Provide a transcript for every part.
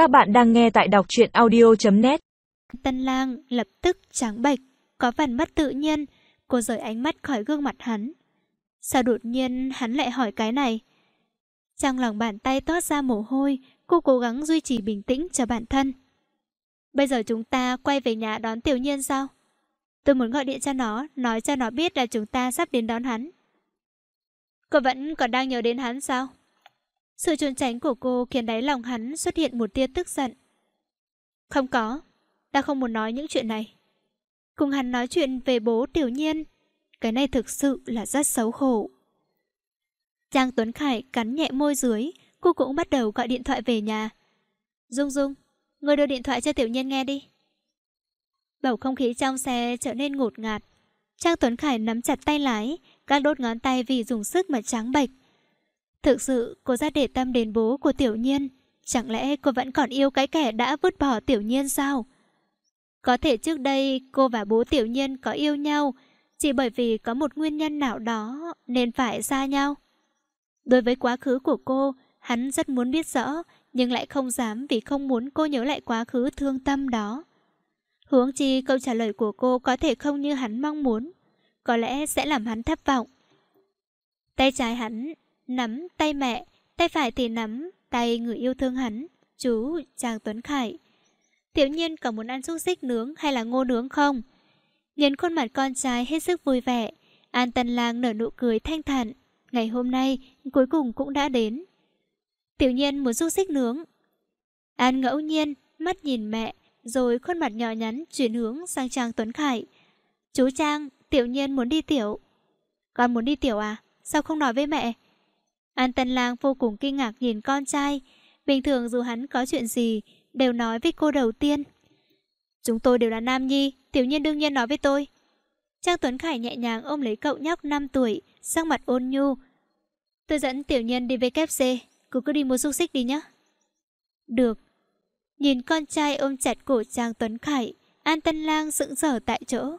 Các bạn đang nghe tại đọc truyện audio.net Tân lang lập tức trắng bệch, có phần mất tự nhiên, cô rời ánh mắt khỏi gương mặt hắn. Sao đột nhiên hắn lại hỏi cái này? Trong lòng bàn tay toát ra mồ hôi, cô cố gắng duy trì bình tĩnh cho bản thân. Bây giờ chúng ta quay về nhà đón tiểu nhiên sao? Tôi muốn gọi điện cho nó, nói cho nó biết là chúng ta sắp đến đón hắn. Cô vẫn còn đang nhớ đến hắn sao? Sự trốn tránh của cô khiến đáy lòng hắn xuất hiện một tia tức giận. Không có, ta không muốn nói những chuyện này. Cùng hắn nói chuyện về bố tiểu nhiên, cái này thực sự là rất xấu hổ. Trang Tuấn Khải cắn nhẹ môi dưới, cô cũng bắt đầu gọi điện thoại về nhà. Dung Dung, người đưa điện thoại cho tiểu nhiên nghe đi. Bầu không khí trong xe trở nên ngột ngạt. Trang Tuấn Khải nắm chặt tay lái, các đốt ngón tay vì dùng sức mà trắng bệch. Thực sự, cô rất để tâm đến bố của tiểu nhiên. Chẳng lẽ cô vẫn còn yêu cái kẻ đã vứt bỏ tiểu nhiên sao? Có thể trước đây, cô và bố tiểu nhiên có yêu nhau. Chỉ bởi vì có một nguyên nhân nào đó nên phải xa nhau. Đối với quá khứ của cô, Hắn rất muốn biết rõ, Nhưng lại không dám vì không muốn cô nhớ lại quá khứ thương tâm đó. Huống chi câu trả lời của cô có thể không như hắn mong muốn. Có lẽ sẽ làm hắn thất vọng. Tay trái hắn nắm tay mẹ, tay phải thì nắm tay người yêu thương hắn, chú Trang Tuấn Khải. Tiểu nhiên có muốn ăn xúc xích nướng hay là ngô nướng không? Nhìn khuôn mặt con trai hết sức vui vẻ, An Tân Lang nở nụ cười thanh thản. Ngày hôm nay, cuối cùng cũng đã đến. Tiểu nhiên muốn xúc xích nướng. An ngẫu nhiên, mắt nhìn mẹ, rồi khuôn mặt nhỏ nhắn chuyển hướng sang Trang Tuấn Khải. Chú Trang, tiểu nhiên muốn đi tiểu. Con muốn đi tiểu à? Sao không nói với mẹ? An Tân Lang vô cùng kinh ngạc nhìn con trai. Bình thường dù hắn có chuyện gì, đều nói với cô đầu tiên. Chúng tôi đều là nam nhi, tiểu nhiên đương nhiên nói với tôi. Trang Tuấn Khải nhẹ nhàng ôm lấy cậu nhóc 5 tuổi, sắc mặt ôn nhu. Tôi dẫn tiểu nhân đi với KFC, cô cứ đi mua xúc xích đi nhé. Được. Nhìn con trai ôm chặt cổ Trang Tuấn Khải, An Tân Lang sững sờ tại chỗ.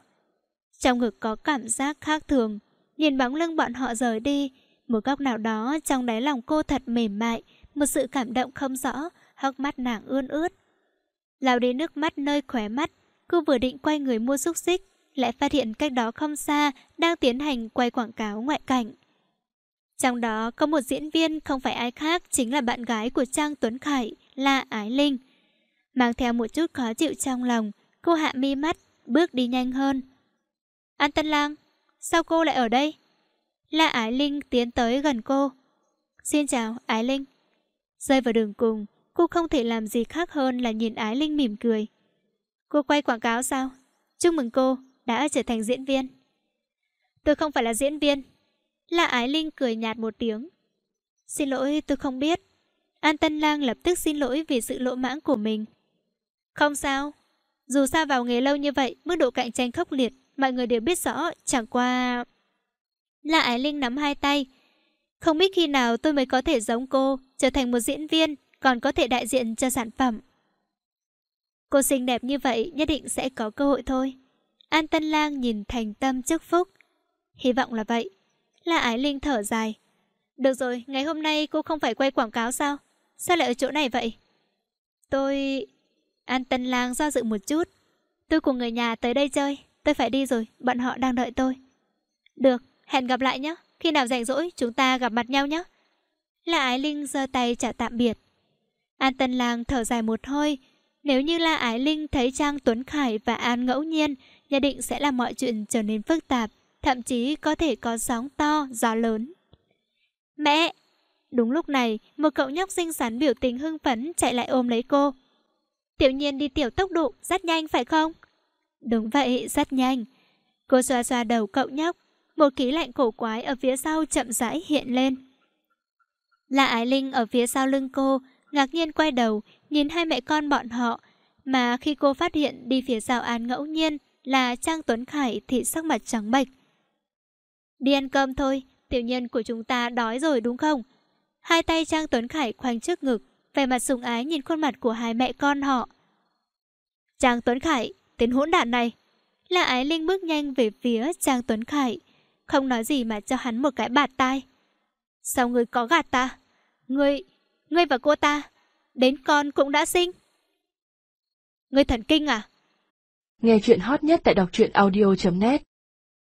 Trong ngực có cảm giác khác thường, nhìn bóng lưng bọn họ rời đi, một góc nào đó trong đáy lòng cô thật mềm mại, một sự cảm động không rõ, hốc mắt nàng ươn ướt. Lao đến nước mắt nơi khóe mắt, cô vừa định quay người mua xúc xích, lại phát hiện cách đó không xa đang tiến hành quay quảng cáo ngoại cảnh. Trong đó có một diễn viên không phải ai khác chính là bạn gái của Trang Tuấn Khải, là Ái Linh. Mang theo một chút khó chịu trong lòng, cô hạ mi mắt, bước đi nhanh hơn. An Tân Lang, sao cô lại ở đây? La Ái Linh tiến tới gần cô. Xin chào, Ái Linh. Rơi vào đường cùng, cô không thể làm gì khác hơn là nhìn Ái Linh mỉm cười. Cô quay quảng cáo sao? Chúc mừng cô, đã trở thành diễn viên. Tôi không phải là diễn viên. La Ái Linh cười nhạt một tiếng. Xin lỗi, tôi không biết. An Tân Lang lập tức xin lỗi vì sự lỗ mãng của mình. Không sao. Dù sao vào nghề lâu như vậy, mức độ cạnh tranh khốc liệt, mọi người đều biết rõ, chẳng qua... La Ái Linh nắm hai tay. Không biết khi nào tôi mới có thể giống cô, trở thành một diễn viên, còn có thể đại diện cho sản phẩm. Cô xinh đẹp như vậy nhất định sẽ có cơ hội thôi. An Tân Lang nhìn thành tâm chúc phúc. Hy vọng là vậy. La Ái Linh thở dài. Được rồi, ngày hôm nay cô không phải quay quảng cáo sao? Sao lại ở chỗ này vậy? Tôi... An Tân Lang do dự một chút. Tôi cùng người nhà tới đây chơi. Tôi phải đi rồi, bọn họ đang đợi tôi. Được, Hẹn gặp lại nhé, khi nào rảnh rỗi chúng ta gặp mặt nhau nhé. La Ái Linh giơ tay chào tạm biệt. An Tân Lang thở dài một hơi. Nếu như La Ái Linh thấy Trang Tuấn Khải và An ngẫu nhiên, nhất định sẽ làm mọi chuyện trở nên phức tạp, thậm chí có thể có sóng to, gió lớn. Mẹ! Đúng lúc này, một cậu nhóc xinh xắn biểu tình hưng phấn chạy lại ôm lấy cô. Tiểu nhiên đi tiểu tốc độ, rất nhanh phải không? Đúng vậy, rất nhanh. Cô xoa xoa đầu cậu nhóc, một khí lạnh cổ quái ở phía sau chậm rãi hiện lên. Là Ái Linh ở phía sau lưng cô, ngạc nhiên quay đầu, nhìn hai mẹ con bọn họ, mà khi cô phát hiện đi phía sau An ngẫu nhiên là Trang Tuấn Khải thì sắc mặt trắng bệch. Đi ăn cơm thôi, tiểu nhân của chúng ta đói rồi đúng không? Hai tay Trang Tuấn Khải khoanh trước ngực, vẻ mặt sùng ái nhìn khuôn mặt của hai mẹ con họ. Trang Tuấn Khải, tên hỗn đản này. Là Ái Linh bước nhanh về phía Trang Tuấn Khải không nói gì mà cho hắn một cái bạt tai. Sao ngươi có gạt ta? Ngươi, ngươi và cô ta, đến con cũng đã sinh. Ngươi thần kinh à? Nghe chuyện hot nhất tại đọc truyện audio.net